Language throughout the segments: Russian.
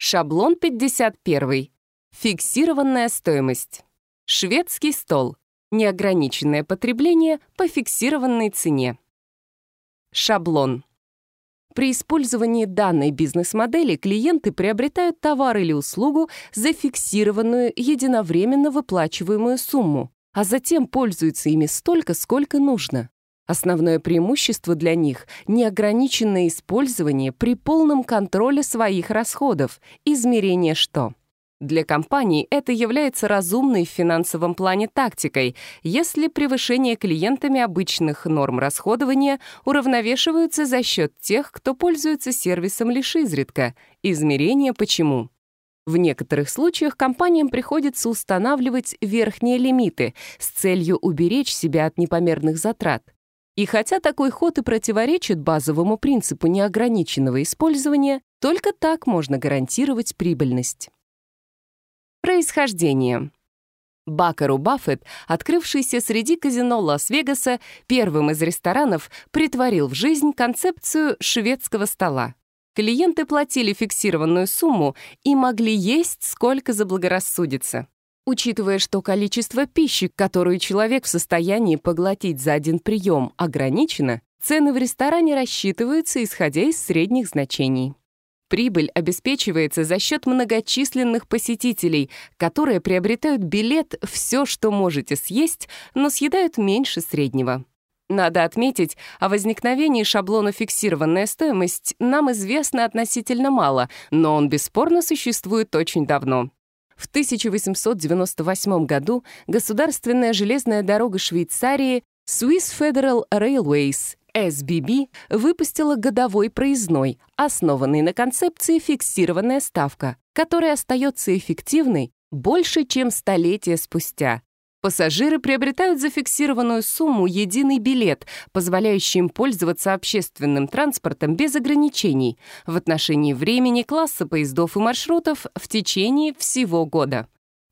Шаблон 51. Фиксированная стоимость. Шведский стол. Неограниченное потребление по фиксированной цене. Шаблон. При использовании данной бизнес-модели клиенты приобретают товар или услугу за фиксированную единовременно выплачиваемую сумму, а затем пользуются ими столько, сколько нужно. Основное преимущество для них — неограниченное использование при полном контроле своих расходов, измерение что. Для компаний это является разумной в финансовом плане тактикой, если превышение клиентами обычных норм расходования уравновешиваются за счет тех, кто пользуется сервисом лишь изредка. Измерение почему. В некоторых случаях компаниям приходится устанавливать верхние лимиты с целью уберечь себя от непомерных затрат. И хотя такой ход и противоречит базовому принципу неограниченного использования, только так можно гарантировать прибыльность. Происхождение. Бакару Баффет, открывшийся среди казино Лас-Вегаса, первым из ресторанов притворил в жизнь концепцию шведского стола. Клиенты платили фиксированную сумму и могли есть сколько заблагорассудится учитывая, что количество пищи, которую человек в состоянии поглотить за один прием, ограничено, цены в ресторане рассчитываются, исходя из средних значений. Прибыль обеспечивается за счет многочисленных посетителей, которые приобретают билет «все, что можете съесть», но съедают меньше среднего. Надо отметить, о возникновении шаблона «фиксированная стоимость» нам известно относительно мало, но он бесспорно существует очень давно. В 1898 году государственная железная дорога Швейцарии Swiss Federal Railways SBB выпустила годовой проездной, основанный на концепции «фиксированная ставка», которая остается эффективной больше, чем столетия спустя. Пассажиры приобретают за фиксированную сумму единый билет, позволяющий им пользоваться общественным транспортом без ограничений в отношении времени, класса поездов и маршрутов в течение всего года.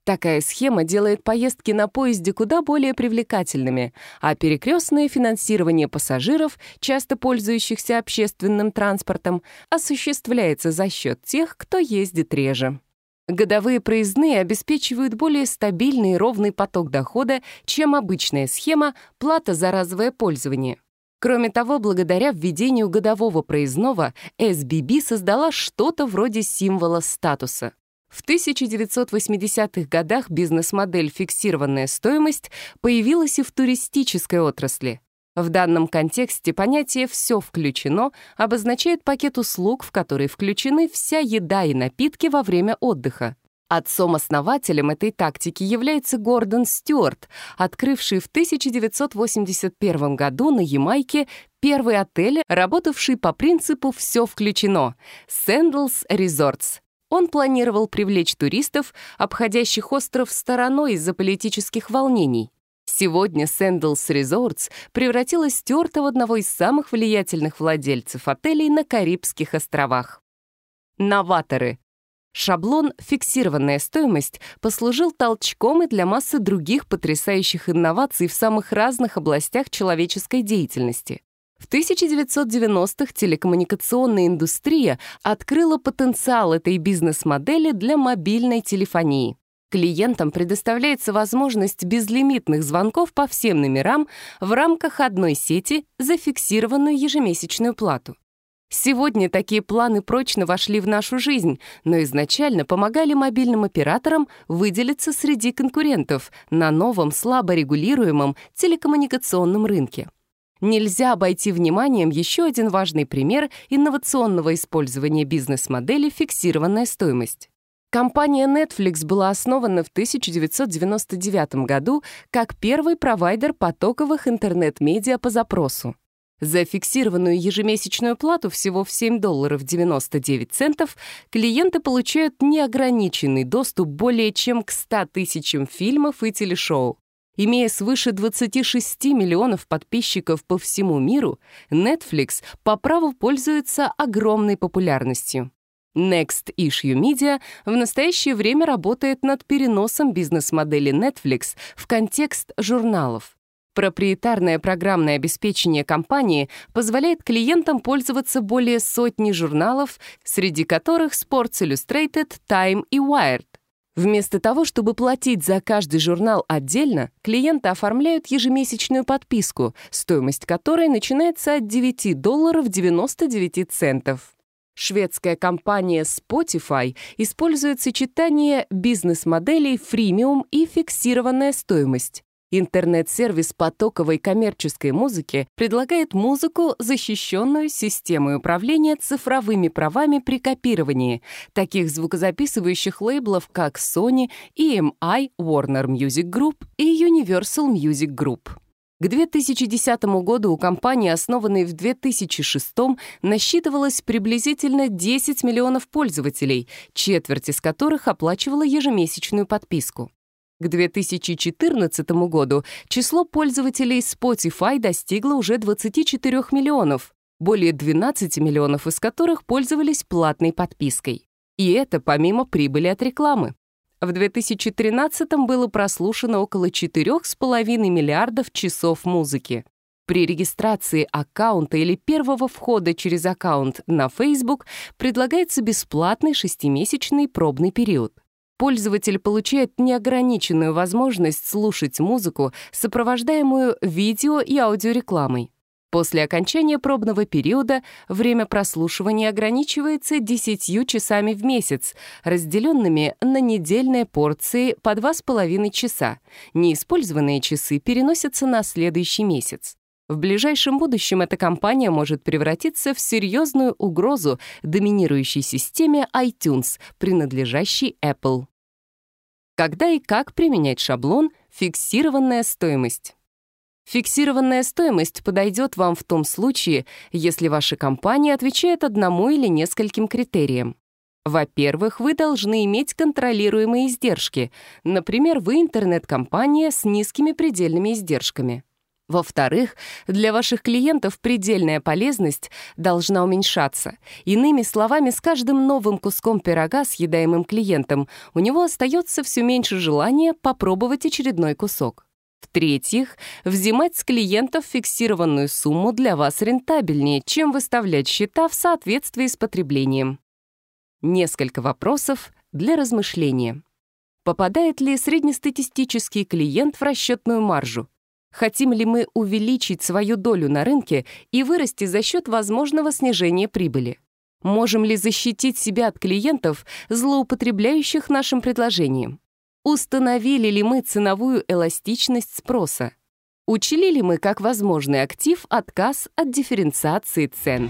Такая схема делает поездки на поезде куда более привлекательными, а перекрестное финансирование пассажиров, часто пользующихся общественным транспортом, осуществляется за счет тех, кто ездит реже. Годовые проездные обеспечивают более стабильный и ровный поток дохода, чем обычная схема «плата за разовое пользование». Кроме того, благодаря введению годового проездного, SBB создала что-то вроде символа статуса. В 1980-х годах бизнес-модель «фиксированная стоимость» появилась и в туристической отрасли — в данном контексте понятие «все включено» обозначает пакет услуг, в который включены вся еда и напитки во время отдыха. Отцом-основателем этой тактики является Гордон Стюарт, открывший в 1981 году на Ямайке первый отель, работавший по принципу «все включено» — Sandals Resorts. Он планировал привлечь туристов, обходящих остров стороной из-за политических волнений. Сегодня Сэндлс Resorts превратилась стерто в одного из самых влиятельных владельцев отелей на Карибских островах. Новаторы. Шаблон «Фиксированная стоимость» послужил толчком и для массы других потрясающих инноваций в самых разных областях человеческой деятельности. В 1990-х телекоммуникационная индустрия открыла потенциал этой бизнес-модели для мобильной телефонии. Клиентам предоставляется возможность безлимитных звонков по всем номерам в рамках одной сети за фиксированную ежемесячную плату. Сегодня такие планы прочно вошли в нашу жизнь, но изначально помогали мобильным операторам выделиться среди конкурентов на новом слабо регулируемом телекоммуникационном рынке. Нельзя обойти вниманием еще один важный пример инновационного использования бизнес-модели «фиксированная стоимость». Компания Netflix была основана в 1999 году как первый провайдер потоковых интернет-медиа по запросу. За фиксированную ежемесячную плату всего в 7 долларов 99 центов клиенты получают неограниченный доступ более чем к 100 тысячам фильмов и телешоу. Имея свыше 26 миллионов подписчиков по всему миру, Netflix по праву пользуется огромной популярностью. Next Issue Media в настоящее время работает над переносом бизнес-модели Netflix в контекст журналов. Проприетарное программное обеспечение компании позволяет клиентам пользоваться более сотни журналов, среди которых Sports Illustrated, Time и Wired. Вместо того, чтобы платить за каждый журнал отдельно, клиенты оформляют ежемесячную подписку, стоимость которой начинается от 9 долларов 99 центов. Шведская компания Spotify использует сочетание бизнес-моделей фримиум и фиксированная стоимость. Интернет-сервис потоковой коммерческой музыки предлагает музыку, защищенную системой управления цифровыми правами при копировании, таких звукозаписывающих лейблов, как Sony, EMI, Warner Music Group и Universal Music Group. К 2010 году у компании, основанной в 2006, насчитывалось приблизительно 10 миллионов пользователей, четверть из которых оплачивала ежемесячную подписку. К 2014 году число пользователей Spotify достигло уже 24 миллионов, более 12 миллионов из которых пользовались платной подпиской. И это помимо прибыли от рекламы. В 2013-м было прослушано около 4,5 миллиардов часов музыки. При регистрации аккаунта или первого входа через аккаунт на Facebook предлагается бесплатный шестимесячный пробный период. Пользователь получает неограниченную возможность слушать музыку, сопровождаемую видео и аудиорекламой. После окончания пробного периода время прослушивания ограничивается 10 часами в месяц, разделенными на недельные порции по 2,5 часа. Неиспользованные часы переносятся на следующий месяц. В ближайшем будущем эта компания может превратиться в серьезную угрозу доминирующей системе iTunes, принадлежащей Apple. Когда и как применять шаблон «Фиксированная стоимость»? Фиксированная стоимость подойдет вам в том случае, если ваша компания отвечает одному или нескольким критериям. Во-первых, вы должны иметь контролируемые издержки. Например, вы интернет-компания с низкими предельными издержками. Во-вторых, для ваших клиентов предельная полезность должна уменьшаться. Иными словами, с каждым новым куском пирога, съедаемым клиентом, у него остается все меньше желания попробовать очередной кусок. В-третьих, взимать с клиентов фиксированную сумму для вас рентабельнее, чем выставлять счета в соответствии с потреблением. Несколько вопросов для размышления. Попадает ли среднестатистический клиент в расчетную маржу? Хотим ли мы увеличить свою долю на рынке и вырасти за счет возможного снижения прибыли? Можем ли защитить себя от клиентов, злоупотребляющих нашим предложением? Установили ли мы ценовую эластичность спроса? Учли ли мы как возможный актив отказ от дифференциации цен?